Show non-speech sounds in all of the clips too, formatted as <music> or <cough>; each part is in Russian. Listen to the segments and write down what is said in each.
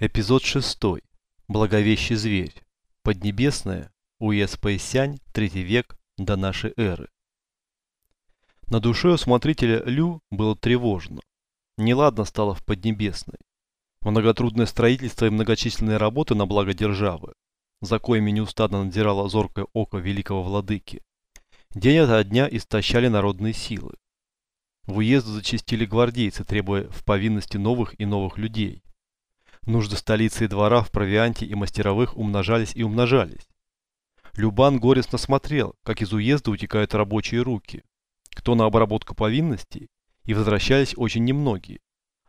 Эпизод 6. Благовещий зверь. Поднебесная. Уезд Пэйсянь. Третий век до нашей эры. На душе у смотрителя Лю было тревожно. Неладно стало в Поднебесной. Многотрудное строительство и многочисленные работы на благо державы, за коими неустанно надзирало зоркое око великого владыки, день ото дня истощали народные силы. В уезд зачастили гвардейцы, требуя в повинности новых и новых людей. Нужды столицы и двора в провианте и мастеровых умножались и умножались. Любан горестно смотрел, как из уезда утекают рабочие руки. Кто на обработку повинностей, и возвращались очень немногие,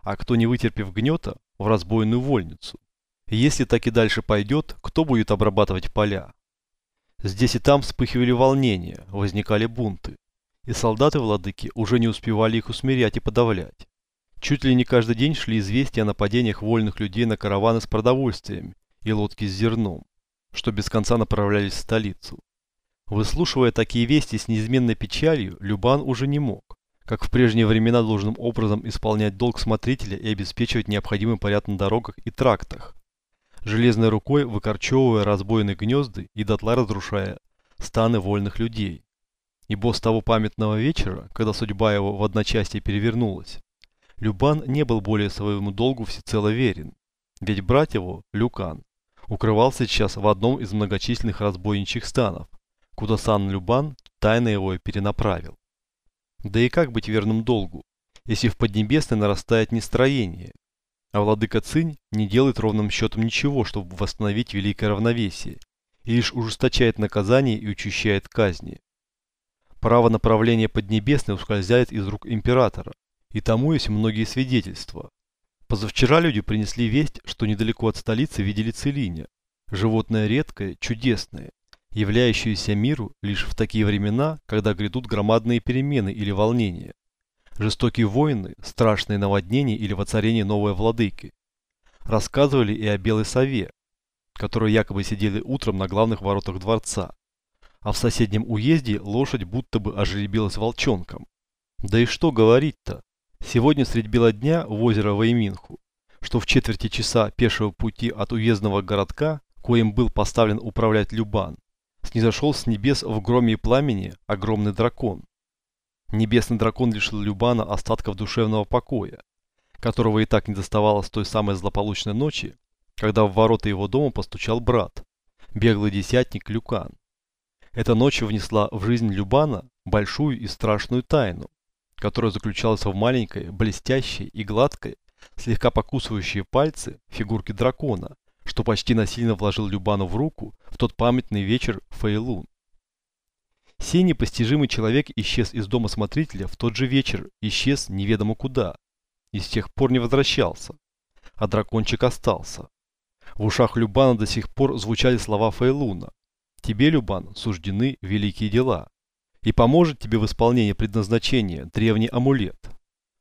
а кто, не вытерпев гнета, в разбойную вольницу. Если так и дальше пойдет, кто будет обрабатывать поля? Здесь и там вспыхивали волнения, возникали бунты, и солдаты владыки уже не успевали их усмирять и подавлять. Чуть ли не каждый день шли известия о нападениях вольных людей на караваны с продовольствием и лодки с зерном, что без конца направлялись в столицу. Выслушивая такие вести с неизменной печалью, Любан уже не мог, как в прежние времена должным образом исполнять долг смотрителя и обеспечивать необходимый порядок на дорогах и трактах, железной рукой выкорчевывая разбойные гнезды и дотла разрушая станы вольных людей. Ибо с того памятного вечера, когда судьба его в одночасье перевернулась, Любан не был более своему долгу всецело верен, ведь брат его, Люкан, укрывался сейчас в одном из многочисленных разбойничьих станов, куда сан Любан тайно его и перенаправил. Да и как быть верным долгу, если в Поднебесной нарастает нестроение, а владыка Цинь не делает ровным счетом ничего, чтобы восстановить великое равновесие, и лишь ужесточает наказание и учащает казни. Право направления Поднебесной ускользает из рук императора, и тому есть многие свидетельства. Позавчера люди принесли весть, что недалеко от столицы видели целиня. Животное редкое, чудесное, являющееся миру лишь в такие времена, когда грядут громадные перемены или волнения. Жестокие войны, страшные наводнения или воцарение новой владыки. Рассказывали и о белой сове, которые якобы сидели утром на главных воротах дворца. А в соседнем уезде лошадь будто бы ожеребилась волчонком. Да и что говорить-то? Сегодня средь бела дня в озеро Вайминху, что в четверти часа пешего пути от уездного городка, коим был поставлен управлять Любан, снизошел с небес в громе и пламени огромный дракон. Небесный дракон лишил Любана остатков душевного покоя, которого и так не доставало с той самой злополучной ночи, когда в ворота его дома постучал брат, беглый десятник Люкан. Эта ночь внесла в жизнь Любана большую и страшную тайну, которая заключалась в маленькой, блестящей и гладкой, слегка покусывающей пальцы фигурке дракона, что почти насильно вложил Любану в руку в тот памятный вечер Фейлун. Сей непостижимый человек исчез из дома смотрителя в тот же вечер, исчез неведомо куда, и с тех пор не возвращался, а дракончик остался. В ушах Любана до сих пор звучали слова Фейлуна. «Тебе, Любан, суждены великие дела» и поможет тебе в исполнении предназначения древний амулет.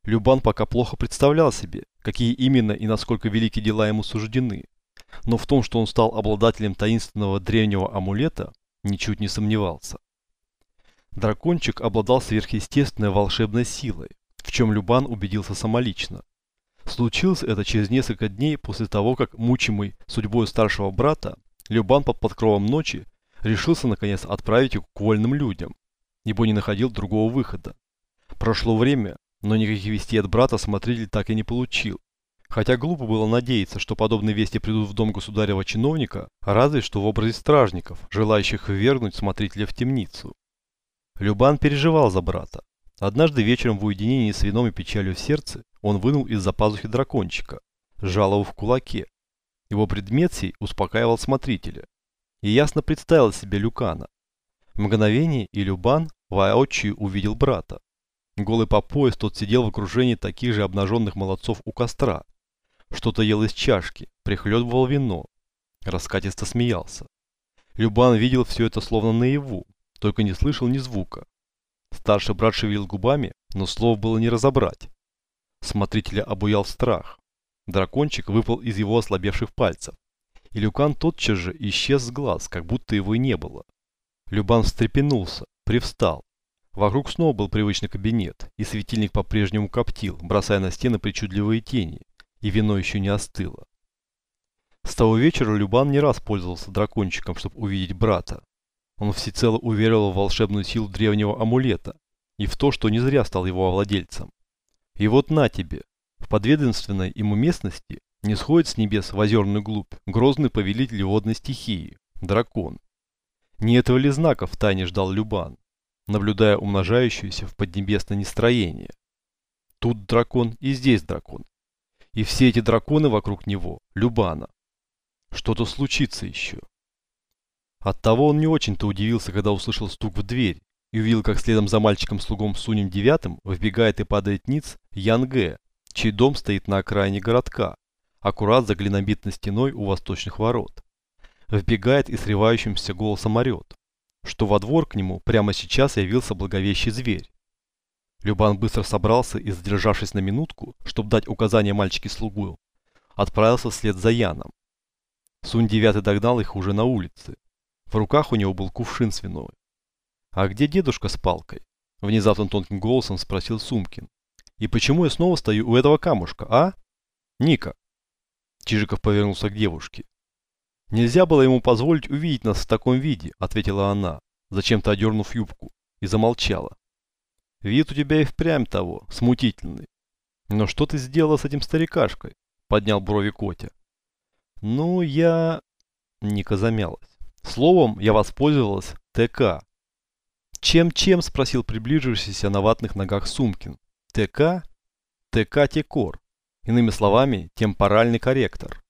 Любан пока плохо представлял себе, какие именно и насколько великие дела ему суждены, но в том, что он стал обладателем таинственного древнего амулета, ничуть не сомневался. Дракончик обладал сверхъестественной волшебной силой, в чем Любан убедился самолично. Случилось это через несколько дней после того, как, мучимый судьбой старшего брата, Любан под подкровом ночи решился наконец отправить его к вольным людям, ибо не находил другого выхода. Прошло время, но никаких вестей от брата смотритель так и не получил. Хотя глупо было надеяться, что подобные вести придут в дом государева чиновника, разве что в образе стражников, желающих ввергнуть смотрителя в темницу. Любан переживал за брата. Однажды вечером в уединении с вином и печалью в сердце он вынул из-за пазухи дракончика, сжал его в кулаке. Его предмет сей успокаивал смотрителя. И ясно представил себе Люкана, мгновение и Любан воочию увидел брата. Голый по пояс тот сидел в окружении таких же обнаженных молодцов у костра. Что-то ел из чашки, прихлебывал вино. Раскатисто смеялся. Любан видел все это словно наяву, только не слышал ни звука. Старший брат шевелил губами, но слов было не разобрать. Смотрителя обуял страх. Дракончик выпал из его ослабевших пальцев. И Люкан тотчас же исчез с глаз, как будто его и не было. Любан встрепенулся, привстал. Вокруг снова был привычный кабинет, и светильник по-прежнему коптил, бросая на стены причудливые тени, и вино еще не остыло. С того вечера Любан не раз пользовался дракончиком, чтобы увидеть брата. Он всецело уверовал в волшебную силу древнего амулета и в то, что не зря стал его владельцем. И вот на тебе, в подведомственной ему местности не сходит с небес в озерную глубь грозный повелитель водной стихии – дракон. Не этого ли знака в тайне ждал Любан, наблюдая умножающееся в поднебесное нестроение? Тут дракон и здесь дракон. И все эти драконы вокруг него – Любана. Что-то случится еще. Оттого он не очень-то удивился, когда услышал стук в дверь и увидел, как следом за мальчиком-слугом Сунем Девятым вбегает и падает ниц Ян Гэ, чей дом стоит на окраине городка, аккурат за глинобитной стеной у восточных ворот. Вбегает и срывающимся голосом орет, что во двор к нему прямо сейчас явился благовещий зверь. Любан быстро собрался и, задержавшись на минутку, чтобы дать указание мальчике-слугу, отправился вслед за Яном. Сунь Девятый догнал их уже на улице. В руках у него был кувшин с виной. «А где дедушка с палкой?» Внезапно тонким голосом спросил Сумкин. «И почему я снова стою у этого камушка, а? Ника!» Чижиков повернулся к девушке. «Нельзя было ему позволить увидеть нас в таком виде», ответила она, зачем-то одернув юбку, и замолчала. «Вид у тебя и впрямь того, смутительный. Но что ты сделала с этим старикашкой?» поднял брови Котя. «Ну, я...» Ника замялась. Словом, я воспользовалась ТК. «Чем-чем?» – спросил приближившийся на ватных ногах Сумкин. ТК? ТК-текор. Иными словами, темпоральный корректор.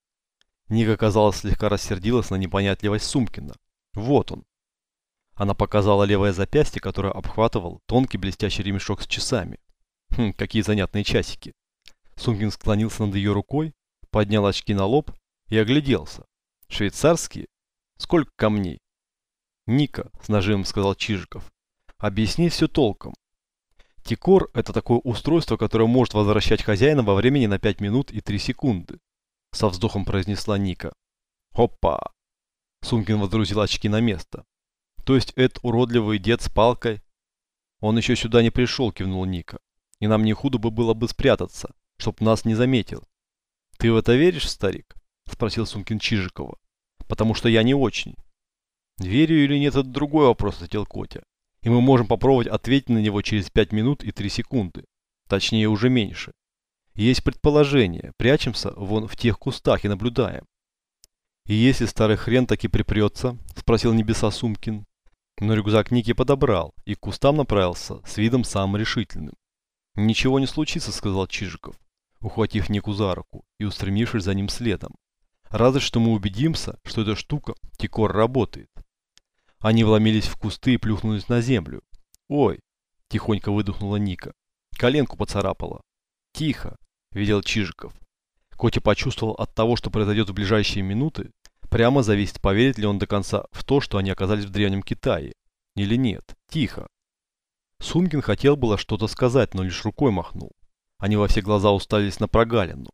Ника, казалось, слегка рассердилась на непонятливость Сумкина. Вот он. Она показала левое запястье, которое обхватывал тонкий блестящий ремешок с часами. Хм, какие занятные часики. Сумкин склонился над ее рукой, поднял очки на лоб и огляделся. Швейцарские? Сколько камней? Ника, с нажимом сказал Чижиков. Объясни все толком. Тикор – это такое устройство, которое может возвращать хозяина во времени на 5 минут и 3 секунды. Со вздохом произнесла Ника. Опа! Сумкин водрузил очки на место. То есть этот уродливый дед с палкой? Он еще сюда не пришел, кивнул Ника. И нам не худо бы было бы спрятаться, чтоб нас не заметил. Ты в это веришь, старик? Спросил Сумкин Чижикова потому что я не очень. Верю или нет, это другой вопрос, ответил Котя. И мы можем попробовать ответить на него через 5 минут и 3 секунды. Точнее, уже меньше. Есть предположение. Прячемся вон в тех кустах и наблюдаем. И если старый хрен таки припрется, спросил небеса Сумкин. Но рюкзак Ники подобрал и к кустам направился с видом самым решительным. «Ничего не случится», — сказал Чижиков, ухватив Нику за руку и устремившись за ним следом. Разве что мы убедимся, что эта штука, Тикор, работает. Они вломились в кусты и плюхнулись на землю. «Ой!» – тихонько выдохнула Ника. Коленку поцарапала. «Тихо!» – велел Чижиков. Котя почувствовал от того, что произойдет в ближайшие минуты, прямо зависит, поверит ли он до конца в то, что они оказались в Древнем Китае. Или нет. Тихо. Сумкин хотел было что-то сказать, но лишь рукой махнул. Они во все глаза устались на прогалину.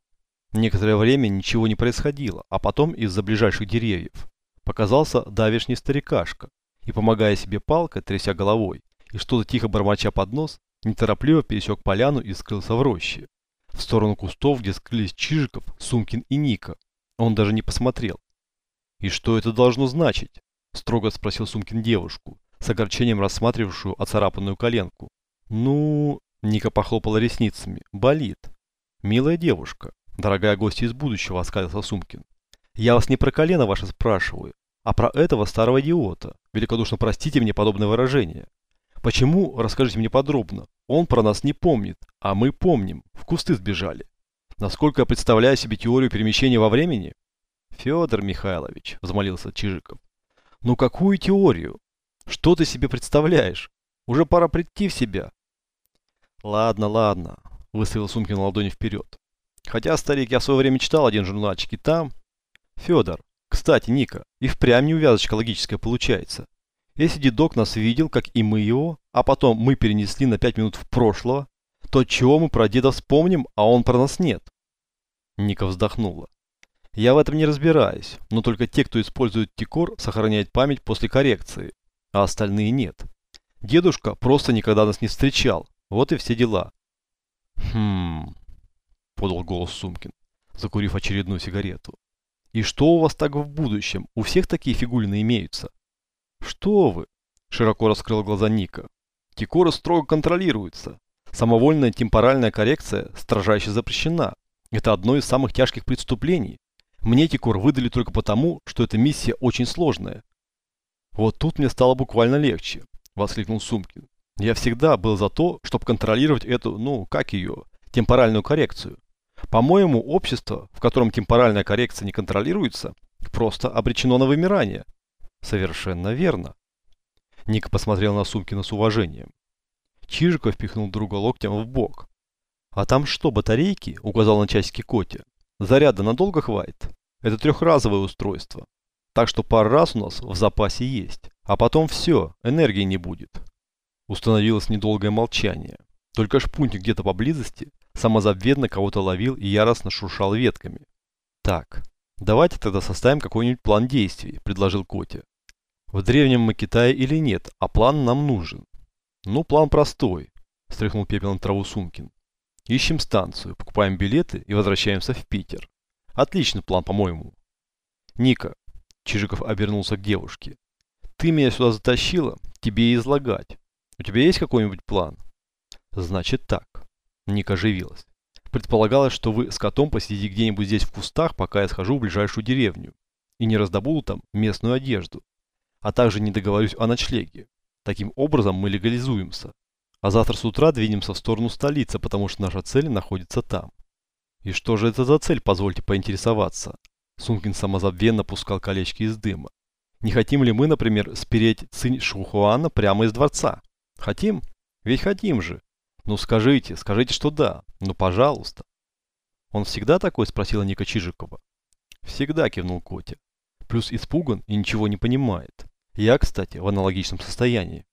Некоторое время ничего не происходило, а потом из-за ближайших деревьев показался давишний старикашка и, помогая себе палкой, тряся головой и что-то тихо бормоча под нос, неторопливо пересек поляну и скрылся в роще. В сторону кустов, где скрылись Чижиков, Сумкин и Ника. Он даже не посмотрел. «И что это должно значить?» – строго спросил Сумкин девушку, с огорчением рассматривавшую оцарапанную коленку. «Ну...» – Ника похлопала ресницами. «Болит. Милая девушка, Дорогая гостья из будущего, оскалился Сумкин. Я вас не про колено ваше спрашиваю, а про этого старого идиота. Великодушно простите мне подобное выражение. Почему, расскажите мне подробно. Он про нас не помнит, а мы помним. В кусты сбежали. Насколько я представляю себе теорию перемещения во времени? Федор Михайлович, взмолился Чижиков. Ну какую теорию? Что ты себе представляешь? Уже пора прийти в себя. Ладно, ладно, выставил Сумкин ладони вперед. Хотя, старик, я в свое время читал один журнальчик, и там... Федор, кстати, Ника, и впрямь неувязочка логическая получается. Если дедок нас видел, как и мы его, а потом мы перенесли на пять минут в прошлое, то чего мы про деда вспомним, а он про нас нет? Ника вздохнула. Я в этом не разбираюсь, но только те, кто использует тикор, сохраняют память после коррекции, а остальные нет. Дедушка просто никогда нас не встречал, вот и все дела. Хм, подал голос Сумкин, закурив очередную сигарету. И что у вас так в будущем? У всех такие фигулины имеются. Что вы? Широко раскрыл глаза Ника. Тикоры строго контролируются. Самовольная темпоральная коррекция строжайше запрещена. Это одно из самых тяжких преступлений. Мне Тикор выдали только потому, что эта миссия очень сложная. Вот тут мне стало буквально легче, воскликнул Сумкин. Я всегда был за то, чтобы контролировать эту, ну, как ее, темпоральную коррекцию. По-моему, общество, в котором темпоральная коррекция не контролируется, просто обречено на вымирание. Совершенно верно. Ник посмотрел на Сумкина с уважением. Чижиков пихнул друга локтем в бок. «А там что, батарейки?» – указал на часики Котя. «Заряда надолго хватит? Это трехразовое устройство. Так что пара раз у нас в запасе есть. А потом все, энергии не будет». Установилось недолгое молчание. Только шпунтик где-то поблизости самозабвенно кого-то ловил и яростно шуршал ветками. «Так, давайте тогда составим какой-нибудь план действий», – предложил Котя. «В древнем мы Китае или нет, а план нам нужен. Ну, план простой, стряхнул пепел на траву Сумкин. Ищем станцию, покупаем билеты и возвращаемся в Питер. Отличный план, по-моему. Ника, Чижиков обернулся к девушке. Ты меня сюда затащила, тебе и излагать. У тебя есть какой-нибудь план? Значит так. Ника оживилась. Предполагалось, что вы с котом посидите где-нибудь здесь в кустах, пока я схожу в ближайшую деревню. И не раздобуду там местную одежду. А также не договорюсь о ночлеге. Таким образом мы легализуемся. А завтра с утра двинемся в сторону столицы, потому что наша цель находится там. И что же это за цель, позвольте поинтересоваться? Сумкин самозабвенно пускал колечки из дыма. Не хотим ли мы, например, спереть Цинь Шухуана прямо из дворца? Хотим? Ведь хотим же. Ну скажите, скажите, что да. Ну пожалуйста. Он всегда такой? Спросила Ника Чижикова. Всегда, кивнул Котя. Плюс испуган и ничего не понимает. Я, кстати, в аналогичном состоянии.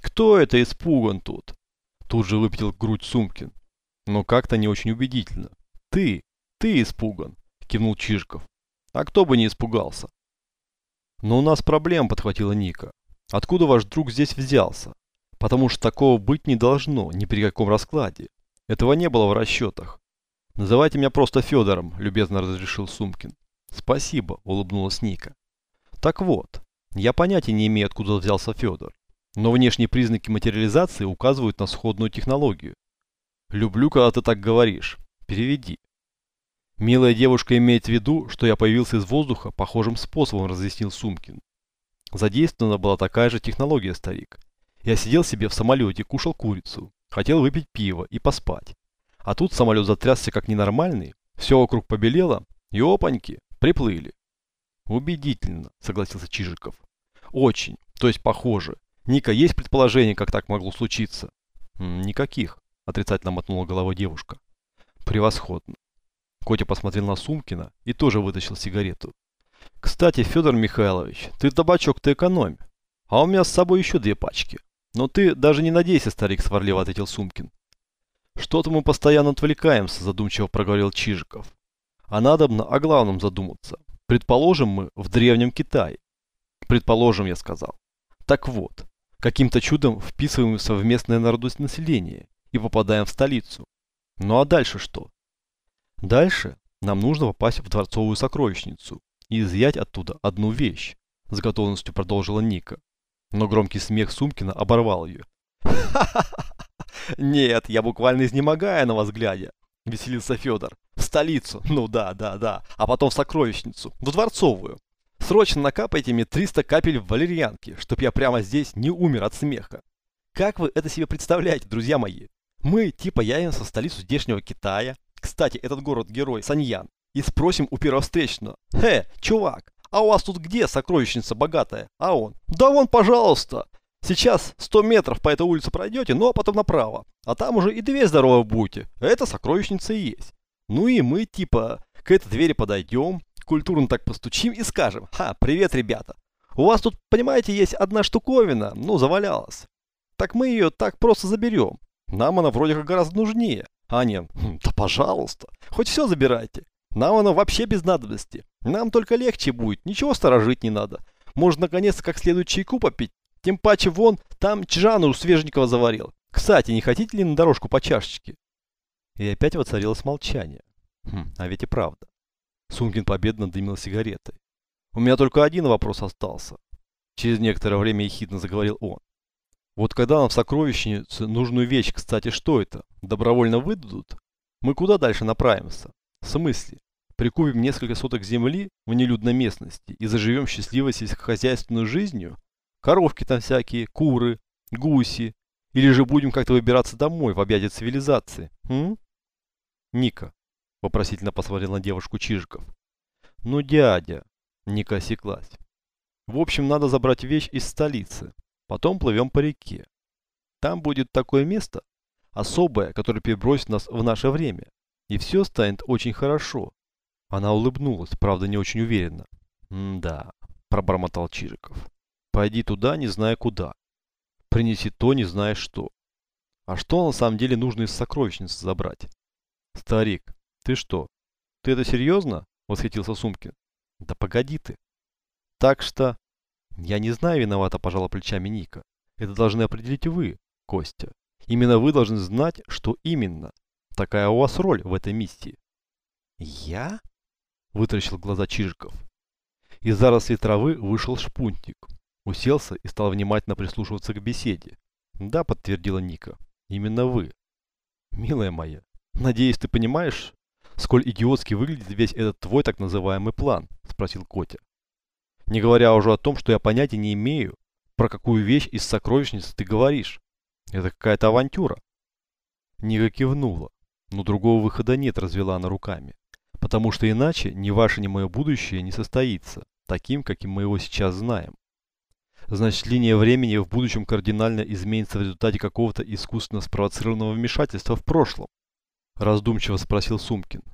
Кто это испуган тут? Тут же выпятил грудь Сумкин. Но как-то не очень убедительно. Ты, ты испуган, кивнул Чижиков. А кто бы не испугался? Но у нас проблем, подхватила Ника. Откуда ваш друг здесь взялся? Потому что такого быть не должно, ни при каком раскладе. Этого не было в расчетах. Называйте меня просто Федором, любезно разрешил Сумкин. Спасибо, улыбнулась Ника. Так вот, я понятия не имею, откуда взялся Федор. Но внешние признаки материализации указывают на сходную технологию. Люблю, когда ты так говоришь. Переведи. Милая девушка имеет в виду, что я появился из воздуха похожим способом, разъяснил Сумкин. Задействована была такая же технология, старик. Я сидел себе в самолете, кушал курицу, хотел выпить пиво и поспать. А тут самолет затрясся как ненормальный, все вокруг побелело, и опаньки, приплыли. Убедительно, согласился Чижиков. Очень, то есть похоже. Ника, есть предположение, как так могло случиться? Никаких, отрицательно мотнула головой девушка. Превосходно. Котя посмотрел на Сумкина и тоже вытащил сигарету. Кстати, Федор Михайлович, ты табачок-то экономь. А у меня с собой еще две пачки. Но ты даже не надейся, старик, сварливо ответил Сумкин. Что-то мы постоянно отвлекаемся, задумчиво проговорил Чижиков. А надобно о главном задуматься. Предположим, мы в древнем Китае. Предположим, я сказал. Так вот, каким-то чудом вписываемся в местное народонаселение и попадаем в столицу. Ну а дальше что? Дальше нам нужно попасть в дворцовую сокровищницу и изъять оттуда одну вещь, с готовностью продолжила Ника. Но громкий смех Сумкина оборвал ее. <laughs> Нет, я буквально изнемогая на вас глядя, веселился Федор. Столицу, <laughs> ну да, да, да, а потом в сокровищницу, в дворцовую. Срочно накапайте мне 300 капель в валерьянке, чтоб я прямо здесь не умер от смеха. Как вы это себе представляете, друзья мои? Мы типа явимся в столицу здешнего Китая, кстати, этот город-герой Саньян, и спросим у первовстречного, «Хе, чувак, а у вас тут где сокровищница богатая?» А он, «Да вон, пожалуйста, Сейчас 100 метров по этой улице пройдете, ну а потом направо. А там уже и две здоровы будете. Это сокровищница и есть. Ну и мы типа к этой двери подойдем, культурно так постучим и скажем, ха, привет, ребята. У вас тут, понимаете, есть одна штуковина, ну, завалялась. Так мы ее так просто заберем. Нам она вроде как гораздо нужнее. А не, «Хм, да пожалуйста, хоть все забирайте. Нам она вообще без надобности. Нам только легче будет, ничего сторожить не надо. Может, наконец, как следует чайку попить? Тем паче вон, там Чжану у Свежникова заварил. Кстати, не хотите ли на дорожку по чашечке? И опять воцарилось молчание. Хм, а ведь и правда. Сумкин победно дымил сигаретой. У меня только один вопрос остался. Через некоторое время ехидно заговорил он. Вот когда нам в сокровищнице нужную вещь, кстати, что это, добровольно выдадут, мы куда дальше направимся? В смысле? Прикупим несколько соток земли в нелюдной местности и заживем счастливой сельскохозяйственной жизнью? Коровки там всякие, куры, гуси. Или же будем как-то выбираться домой в объятия цивилизации? М? Ника, вопросительно посмотрел на девушку Чижиков. Ну, дядя, Ника осеклась. В общем, надо забрать вещь из столицы. Потом плывем по реке. Там будет такое место, особое, которое перебросит нас в наше время. И все станет очень хорошо. Она улыбнулась, правда не очень уверенно. «Да», – пробормотал Чижиков. «Пойди туда, не зная куда. Принеси то, не зная что. А что на самом деле нужно из сокровищницы забрать?» «Старик, ты что? Ты это серьезно?» – восхитился Сумкин. «Да погоди ты. Так что...» «Я не знаю, виновата, пожала плечами Ника. Это должны определить вы, Костя. Именно вы должны знать, что именно. Такая у вас роль в этой миссии». «Я?» – вытаращил глаза Чижиков. Из зарослей травы вышел шпунтик. Уселся и стал внимательно прислушиваться к беседе. «Да», – подтвердила Ника. «Именно вы». «Милая моя, надеюсь, ты понимаешь, сколь идиотски выглядит весь этот твой так называемый план?» – спросил Котя. Не говоря уже о том, что я понятия не имею, про какую вещь из сокровищницы ты говоришь. Это какая-то авантюра. Ника кивнула, но другого выхода нет, развела она руками. Потому что иначе ни ваше, ни мое будущее не состоится, таким, каким мы его сейчас знаем. Значит, линия времени в будущем кардинально изменится в результате какого-то искусственно спровоцированного вмешательства в прошлом? Раздумчиво спросил Сумкин.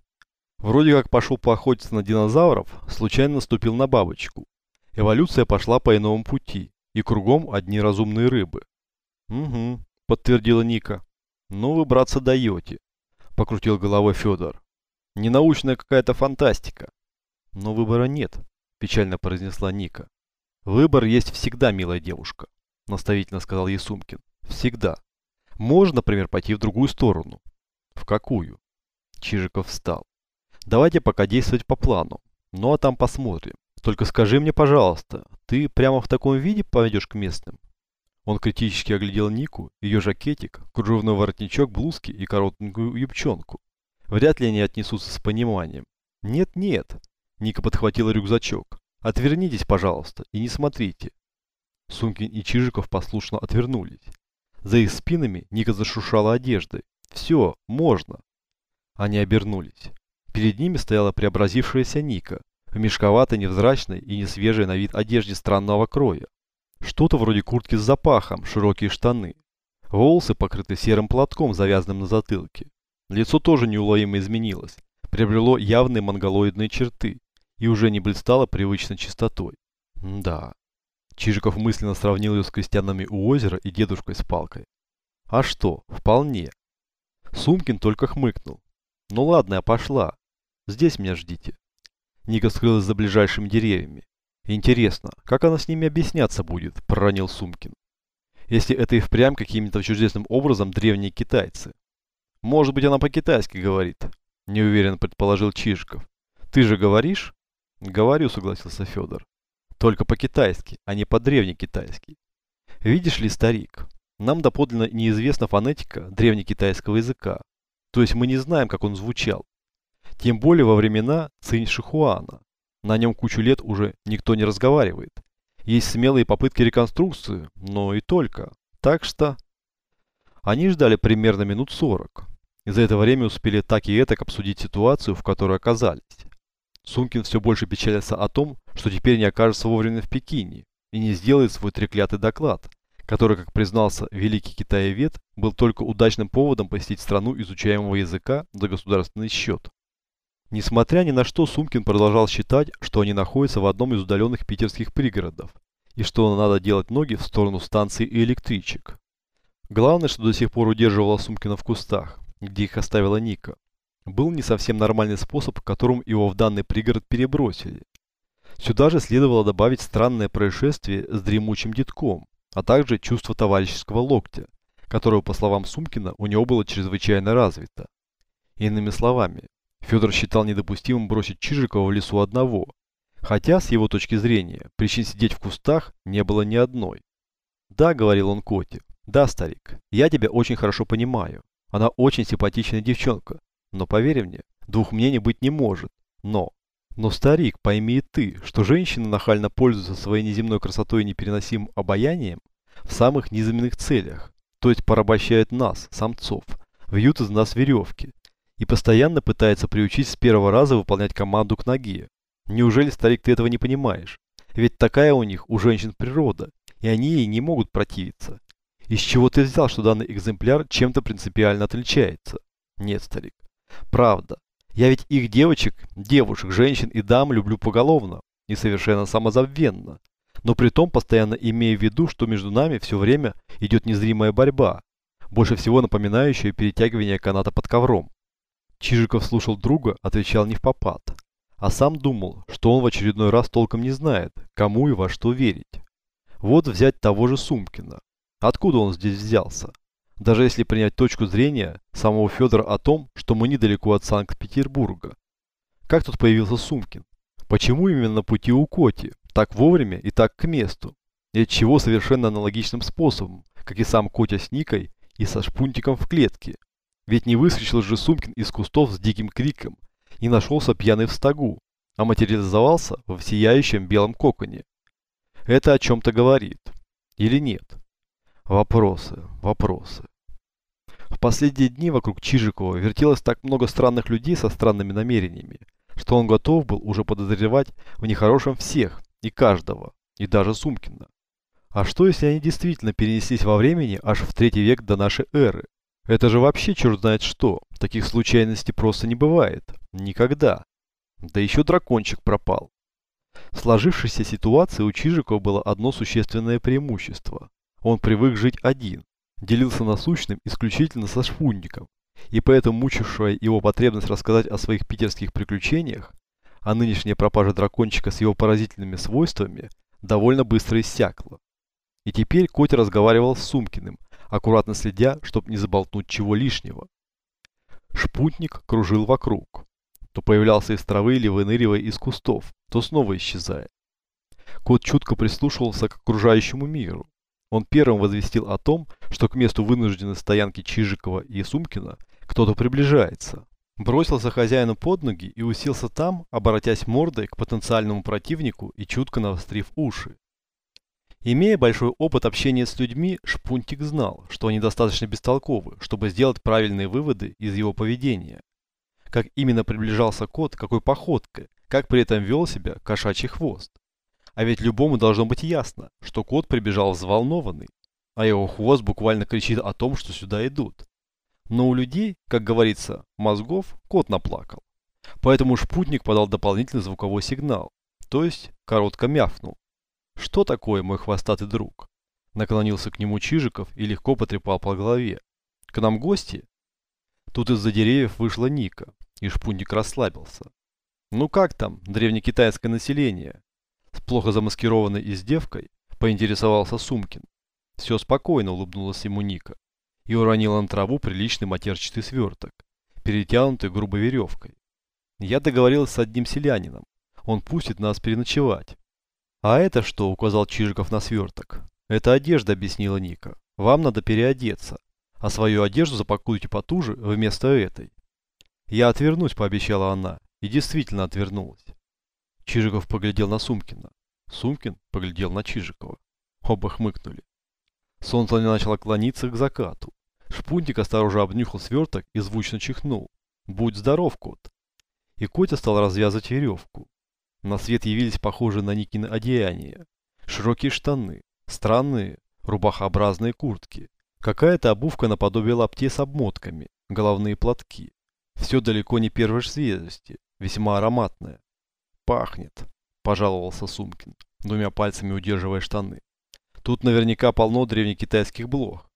Вроде как пошел поохотиться на динозавров, случайно наступил на бабочку. Эволюция пошла по иному пути, и кругом одни разумные рыбы. Угу, подтвердила Ника. Ну вы, братцы, даете. Покрутил головой Федор. Ненаучная какая-то фантастика. Но выбора нет, печально произнесла Ника. Выбор есть всегда, милая девушка, наставительно сказал ей Сумкин. Всегда. Можно, например, пойти в другую сторону. В какую? Чижиков встал. Давайте пока действовать по плану. Ну а там посмотрим. Только скажи мне, пожалуйста, ты прямо в таком виде пойдешь к местным? Он критически оглядел Нику, ее жакетик, кружевной воротничок блузки и коротенькую юбчонку. Вряд ли они отнесутся с пониманием. Нет-нет, Ника подхватила рюкзачок. Отвернитесь, пожалуйста, и не смотрите. Сумкин и Чижиков послушно отвернулись. За их спинами Ника зашушала одеждой. Все, можно. Они обернулись. Перед ними стояла преобразившаяся Ника, в мешковатой, невзрачной и несвежей на вид одежде странного кроя. Что-то вроде куртки с запахом, широкие штаны. Волосы покрыты серым платком, завязанным на затылке. Лицо тоже неуловимо изменилось, приобрело явные монголоидные черты и уже не блистало привычной чистотой. М да. Чижиков мысленно сравнил ее с крестьянами у озера и дедушкой с палкой. А что, вполне. Сумкин только хмыкнул. Ну ладно, я пошла. Здесь меня ждите. Ника скрылась за ближайшими деревьями. Интересно, как она с ними объясняться будет, проронил Сумкин. Если это и впрямь каким-то чудесным образом древние китайцы. Может быть, она по-китайски говорит, неуверенно предположил Чижиков. Ты же говоришь? Говорю, согласился Федор. Только по-китайски, а не по-древнекитайски. Видишь ли, старик, нам доподлинно неизвестна фонетика древнекитайского языка. То есть мы не знаем, как он звучал. Тем более во времена Цинь Шихуана. На нем кучу лет уже никто не разговаривает. Есть смелые попытки реконструкции, но и только. Так что... Они ждали примерно минут сорок. И за это время успели так и этак обсудить ситуацию, в которой оказались. Сумкин все больше печалился о том, что теперь не окажется вовремя в Пекине и не сделает свой треклятый доклад, который, как признался великий китаевед, был только удачным поводом посетить страну изучаемого языка за государственный счет. Несмотря ни на что, Сумкин продолжал считать, что они находятся в одном из удаленных питерских пригородов, и что надо делать ноги в сторону станции и электричек. Главное, что до сих пор удерживало Сумкина в кустах, где их оставила Ника, был не совсем нормальный способ, которым его в данный пригород перебросили. Сюда же следовало добавить странное происшествие с дремучим детком, а также чувство товарищеского локтя, которое, по словам Сумкина, у него было чрезвычайно развито. Иными словами, Федор считал недопустимым бросить Чижикова в лесу одного, хотя, с его точки зрения, причин сидеть в кустах не было ни одной. «Да», — говорил он Коте, — «да, старик, я тебя очень хорошо понимаю. Она очень симпатичная девчонка, но поверь мне, двух мнений быть не может. Но, но, старик, пойми и ты, что женщины нахально пользуются своей неземной красотой и непереносимым обаянием в самых низменных целях, то есть порабощают нас, самцов, вьют из нас веревки и постоянно пытаются приучить с первого раза выполнять команду к ноге. Неужели, старик, ты этого не понимаешь? Ведь такая у них, у женщин природа, и они ей не могут противиться. Из чего ты взял, что данный экземпляр чем-то принципиально отличается? Нет, старик. Правда. Я ведь их девочек, девушек, женщин и дам люблю поголовно и совершенно самозабвенно. Но при том постоянно имея в виду, что между нами все время идет незримая борьба, больше всего напоминающая перетягивание каната под ковром. Чижиков слушал друга, отвечал не в попад, а сам думал, что он в очередной раз толком не знает, кому и во что верить. Вот взять того же Сумкина. Откуда он здесь взялся? Даже если принять точку зрения самого Федора о том, что мы недалеко от Санкт-Петербурга. Как тут появился Сумкин? Почему именно пути у Коти? Так вовремя и так к месту? И от чего совершенно аналогичным способом, как и сам Котя с Никой и со шпунтиком в клетке? Ведь не выскочил же Сумкин из кустов с диким криком, не нашелся пьяный в стогу, а материализовался в сияющем белом коконе. Это о чем-то говорит. Или нет? Вопросы, вопросы. В последние дни вокруг Чижикова вертелось так много странных людей со странными намерениями, что он готов был уже подозревать в нехорошем всех и каждого, и даже Сумкина. А что если они действительно перенеслись во времени аж в третий век до нашей эры? Это же вообще черт знает что. Таких случайностей просто не бывает. Никогда. Да еще дракончик пропал. В сложившейся ситуации у Чижикова было одно существенное преимущество. Он привык жить один, делился насущным исключительно со шпунником, и поэтому мучившая его потребность рассказать о своих питерских приключениях, а нынешняя пропажа дракончика с его поразительными свойствами довольно быстро иссякла. И теперь Котя разговаривал с Сумкиным, аккуратно следя, чтобы не заболтнуть чего лишнего. Шпутник кружил вокруг. То появлялся из травы или выныривая из кустов, то снова исчезая. Кот чутко прислушивался к окружающему миру. Он первым возвестил о том, что к месту вынужденной стоянки Чижикова и Сумкина кто-то приближается. Бросился хозяину под ноги и уселся там, обратясь мордой к потенциальному противнику и чутко навострив уши. Имея большой опыт общения с людьми, Шпунтик знал, что они достаточно бестолковы, чтобы сделать правильные выводы из его поведения. Как именно приближался кот, какой походкой, как при этом вел себя кошачий хвост. А ведь любому должно быть ясно, что кот прибежал взволнованный, а его хвост буквально кричит о том, что сюда идут. Но у людей, как говорится, мозгов кот наплакал. Поэтому шпутник подал дополнительный звуковой сигнал, то есть коротко мяфнул. «Что такое, мой хвостатый друг?» Наклонился к нему Чижиков и легко потрепал по голове. «К нам гости?» Тут из-за деревьев вышла Ника, и шпунник расслабился. «Ну как там, древнекитайское население?» С плохо замаскированной издевкой поинтересовался Сумкин. Все спокойно улыбнулась ему Ника и уронила на траву приличный матерчатый сверток, перетянутый грубой веревкой. Я договорилась с одним селянином. Он пустит нас переночевать. А это что, указал Чижиков на сверток. Это одежда, объяснила Ника. Вам надо переодеться, а свою одежду запакуйте потуже вместо этой. Я отвернусь, пообещала она, и действительно отвернулась. Чижиков поглядел на Сумкина. Сумкин поглядел на Чижикова. Оба хмыкнули. Солнце начало клониться к закату. Шпунтик осторожно обнюхал сверток и звучно чихнул. «Будь здоров, кот!» И Котя стал развязывать веревку. На свет явились похожие на Никины одеяния. Широкие штаны, странные, рубахообразные куртки, какая-то обувка наподобие лаптей с обмотками, головные платки. Все далеко не первой свежести, весьма ароматное. «Пахнет», – пожаловался Сумкин, двумя пальцами удерживая штаны. «Тут наверняка полно древнекитайских блох».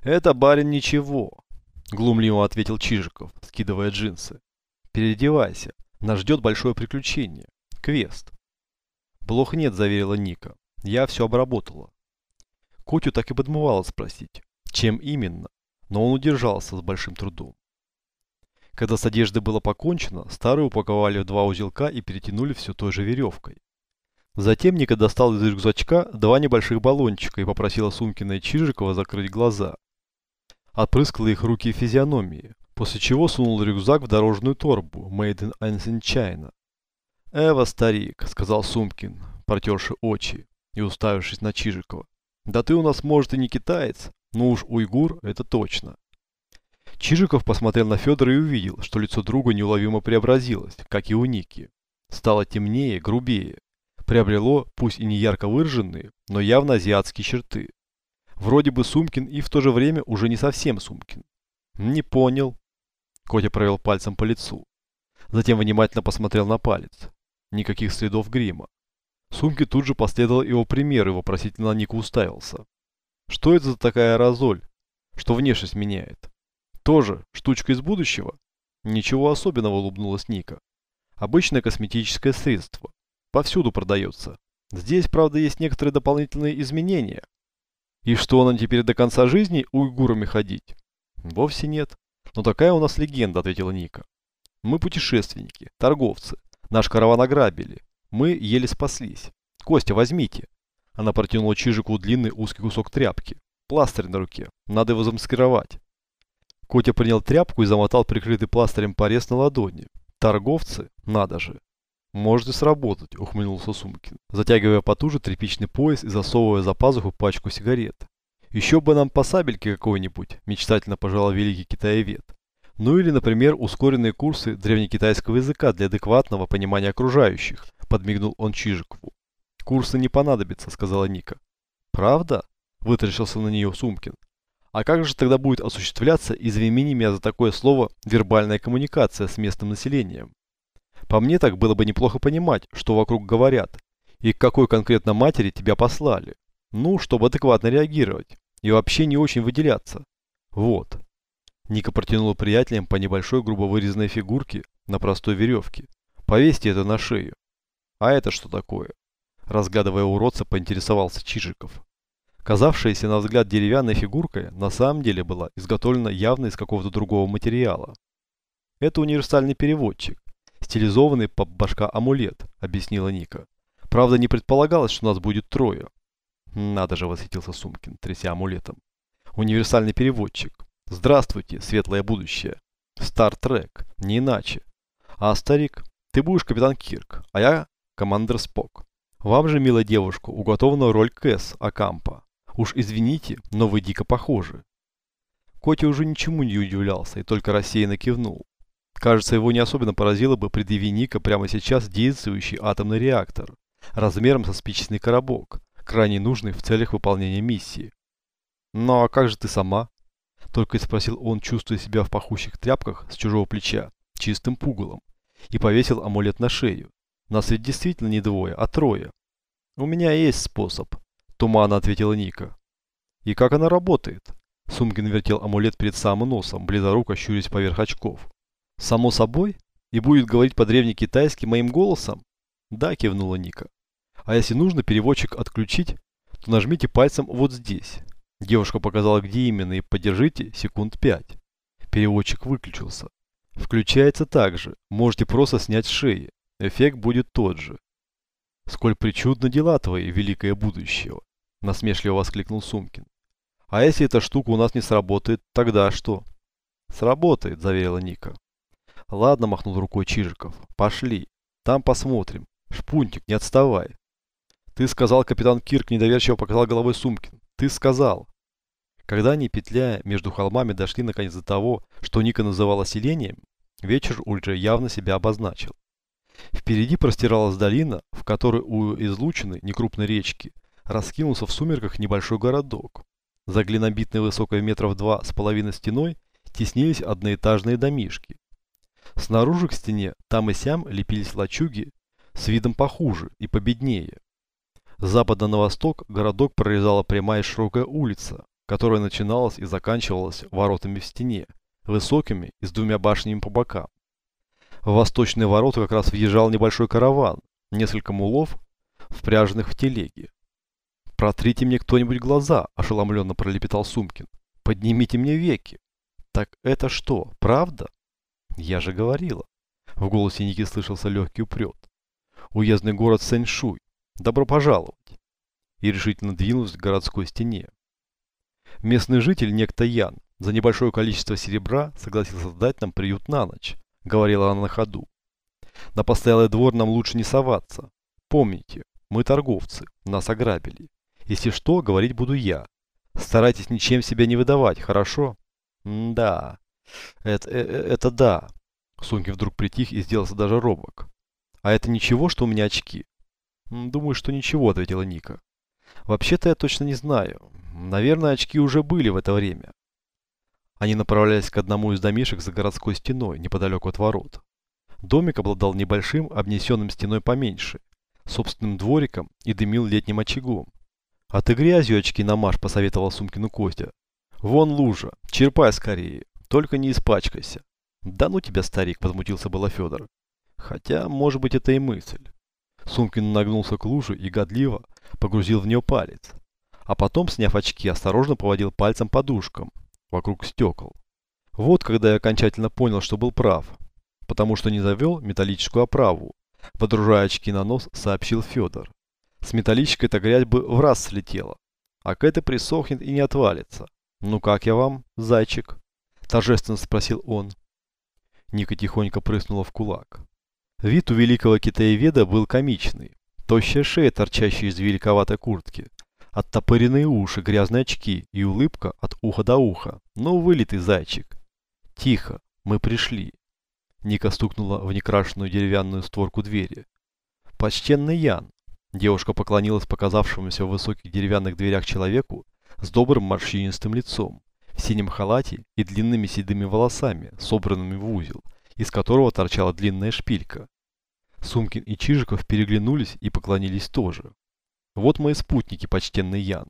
«Это, барин, ничего», – глумливо ответил Чижиков, скидывая джинсы. «Переодевайся, нас ждет большое приключение. Квест». «Блох нет», – заверила Ника. «Я все обработала». Котю так и подмывало спросить, чем именно, но он удержался с большим трудом. Когда с одеждой было покончено, старые упаковали в два узелка и перетянули все той же веревкой. Затем Ника достал из рюкзачка два небольших баллончика и попросила Сумкина и Чижикова закрыть глаза. Отпрыскала их руки и физиономии, после чего сунул рюкзак в дорожную торбу Made in Ancient China. «Эва, старик», — сказал Сумкин, протерши очи и уставившись на Чижикова. «Да ты у нас, может, и не китаец, но уж уйгур, это точно». Чижиков посмотрел на Федора и увидел, что лицо друга неуловимо преобразилось, как и у Ники. Стало темнее, грубее. Приобрело, пусть и не ярко выраженные, но явно азиатские черты. Вроде бы Сумкин и в то же время уже не совсем Сумкин. Не понял. Котя провел пальцем по лицу. Затем внимательно посмотрел на палец. Никаких следов грима. Сумки тут же последовал его пример и вопросительно на Нику уставился. Что это за такая аэрозоль, что внешность меняет? Тоже штучка из будущего? Ничего особенного, улыбнулась Ника. Обычное косметическое средство. Повсюду продается. Здесь, правда, есть некоторые дополнительные изменения. И что нам теперь до конца жизни уйгурами ходить? Вовсе нет. Но такая у нас легенда, ответила Ника. Мы путешественники, торговцы. Наш караван ограбили. Мы еле спаслись. Костя, возьмите. Она протянула Чижику длинный узкий кусок тряпки. Пластырь на руке. Надо его замаскировать. Котя принял тряпку и замотал прикрытый пластырем порез на ладони. Торговцы? Надо же. Может и сработать, ухмыльнулся Сумкин, затягивая потуже тряпичный пояс и засовывая за пазуху пачку сигарет. Еще бы нам по сабельке какой-нибудь, мечтательно пожелал великий китаевед. Ну или, например, ускоренные курсы древнекитайского языка для адекватного понимания окружающих, подмигнул он Чижикову. Курсы не понадобятся, сказала Ника. Правда? Вытаращился на нее Сумкин. А как же тогда будет осуществляться, извини меня за такое слово, вербальная коммуникация с местным населением? По мне так было бы неплохо понимать, что вокруг говорят, и к какой конкретно матери тебя послали. Ну, чтобы адекватно реагировать, и вообще не очень выделяться. Вот. Ника протянула приятелям по небольшой грубо вырезанной фигурке на простой веревке. Повесьте это на шею. А это что такое? Разглядывая уродца, поинтересовался Чижиков. Казавшаяся на взгляд деревянной фигуркой на самом деле была изготовлена явно из какого-то другого материала. Это универсальный переводчик, стилизованный под башка амулет, объяснила Ника. Правда, не предполагалось, что нас будет трое. Надо же, восхитился Сумкин, тряся амулетом. Универсальный переводчик. Здравствуйте, светлое будущее. Стар-трек, не иначе. А, старик, ты будешь капитан Кирк, а я командир Спок. Вам же, милая девушка, уготована роль Кэс Акампа. Уж извините, но вы дико похожи. Котя уже ничему не удивлялся и только рассеянно кивнул. Кажется, его не особенно поразило бы предъяви Ника прямо сейчас действующий атомный реактор, размером со спичечный коробок, крайне нужный в целях выполнения миссии. «Ну а как же ты сама?» Только и спросил он, чувствуя себя в пахущих тряпках с чужого плеча, чистым пугалом, и повесил амулет на шею. Нас ведь действительно не двое, а трое. «У меня есть способ», Туманно ответила Ника. И как она работает? Сумкин вертел амулет перед самым носом, близоруко щурясь поверх очков. Само собой? И будет говорить по-древнекитайски моим голосом? Да, кивнула Ника. А если нужно переводчик отключить, то нажмите пальцем вот здесь. Девушка показала, где именно, и подержите секунд пять. Переводчик выключился. Включается также. Можете просто снять шеи. Эффект будет тот же. Сколь причудно дела твои, великое будущего. Насмешливо воскликнул Сумкин. А если эта штука у нас не сработает, тогда что? Сработает, заверила Ника. Ладно, махнул рукой Чижиков. Пошли. Там посмотрим. Шпунтик, не отставай. Ты сказал, капитан Кирк недоверчиво показал головой Сумкин. Ты сказал. Когда они, петляя между холмами, дошли наконец до того, что Ника называла селением, вечер уже явно себя обозначил. Впереди простиралась долина, в которой у излучины некрупной речки раскинулся в сумерках небольшой городок. За глинобитной высокой метров два с половиной стеной теснились одноэтажные домишки. Снаружи к стене там и сям лепились лачуги с видом похуже и победнее. С запада на восток городок прорезала прямая широкая улица, которая начиналась и заканчивалась воротами в стене, высокими и с двумя башнями по бокам. В восточные ворота как раз въезжал небольшой караван, несколько мулов, впряженных в телеги. «Протрите мне кто-нибудь глаза», – ошеломленно пролепетал Сумкин. «Поднимите мне веки». «Так это что, правда?» Я же говорила. В голосе Ники слышался легкий упрет. Уездный город Сэньшуй. Добро пожаловать. И решительно двинулась к городской стене. Местный житель, некто Ян, за небольшое количество серебра согласился сдать нам приют на ночь, говорила она на ходу. На постоялый двор нам лучше не соваться. Помните, мы торговцы, нас ограбили. Если что, говорить буду я. Старайтесь ничем себя не выдавать, хорошо? М да. Это, это, это да. Сунки вдруг притих и сделался даже робок. А это ничего, что у меня очки? Думаю, что ничего, ответила Ника. Вообще-то я точно не знаю. Наверное, очки уже были в это время. Они направлялись к одному из домишек за городской стеной, неподалеку от ворот. Домик обладал небольшим, обнесенным стеной поменьше, собственным двориком и дымил летним очагом. «А ты грязью очки намажь», – посоветовал Сумкину Костя. «Вон лужа, черпай скорее, только не испачкайся». «Да ну тебя, старик», – возмутился было Федор. Хотя, может быть, это и мысль. Сумкин нагнулся к луже и годливо погрузил в нее палец. А потом, сняв очки, осторожно поводил пальцем подушкам вокруг стекол. Вот когда я окончательно понял, что был прав. Потому что не завел металлическую оправу. Подружая очки на нос, сообщил Федор. С металлической эта грязь бы в раз слетела. А к этой присохнет и не отвалится. «Ну как я вам, зайчик?» Торжественно спросил он. Ника тихонько прыснула в кулак. Вид у великого китаеведа был комичный. Тощая шея, торчащая из великоватой куртки, оттопыренные уши, грязные очки и улыбка от уха до уха. Ну, вылитый зайчик. Тихо, мы пришли. Ника стукнула в некрашенную деревянную створку двери. Почтенный Ян. Девушка поклонилась показавшемуся в высоких деревянных дверях человеку с добрым морщинистым лицом, в синем халате и длинными седыми волосами, собранными в узел, из которого торчала длинная шпилька. Сумкин и Чижиков переглянулись и поклонились тоже. Вот мои спутники, почтенный Ян.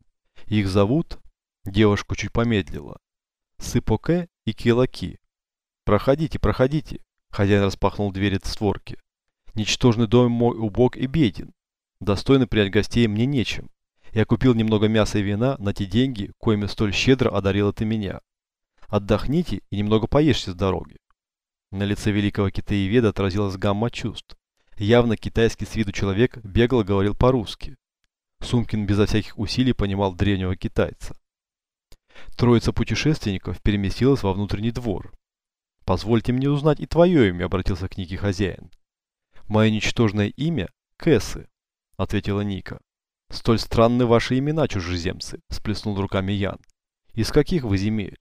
Их зовут... Девушка чуть помедлила. Сыпоке и Килаки. Проходите, проходите. Хозяин распахнул двери створки. Ничтожный дом мой убог и беден. Достойно принять гостей мне нечем. Я купил немного мяса и вина на те деньги, коими столь щедро одарила ты меня. Отдохните и немного поешьте с дороги. На лице великого китаеведа отразилась гамма чувств. Явно китайский с виду человек бегло говорил по-русски. Сумкин безо всяких усилий понимал древнего китайца. Троица путешественников переместилась во внутренний двор. «Позвольте мне узнать и твое имя», — обратился к Нике хозяин. «Мое ничтожное имя — Кэсы», — ответила Ника. «Столь странны ваши имена, чужеземцы», — сплеснул руками Ян. «Из каких вы земель?»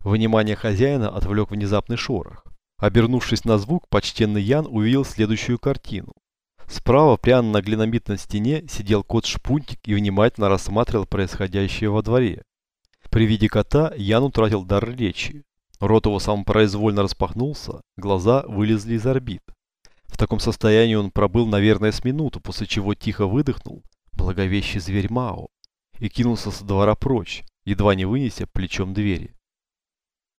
Внимание хозяина отвлек внезапный шорох. Обернувшись на звук, почтенный Ян увидел следующую картину. Справа, прямо на глинобитной стене, сидел кот Шпунтик и внимательно рассматривал происходящее во дворе. При виде кота Ян утратил дар речи. Рот его самопроизвольно распахнулся, глаза вылезли из орбит. В таком состоянии он пробыл, наверное, с минуту, после чего тихо выдохнул благовещий зверь Мао и кинулся со двора прочь, едва не вынеся плечом двери.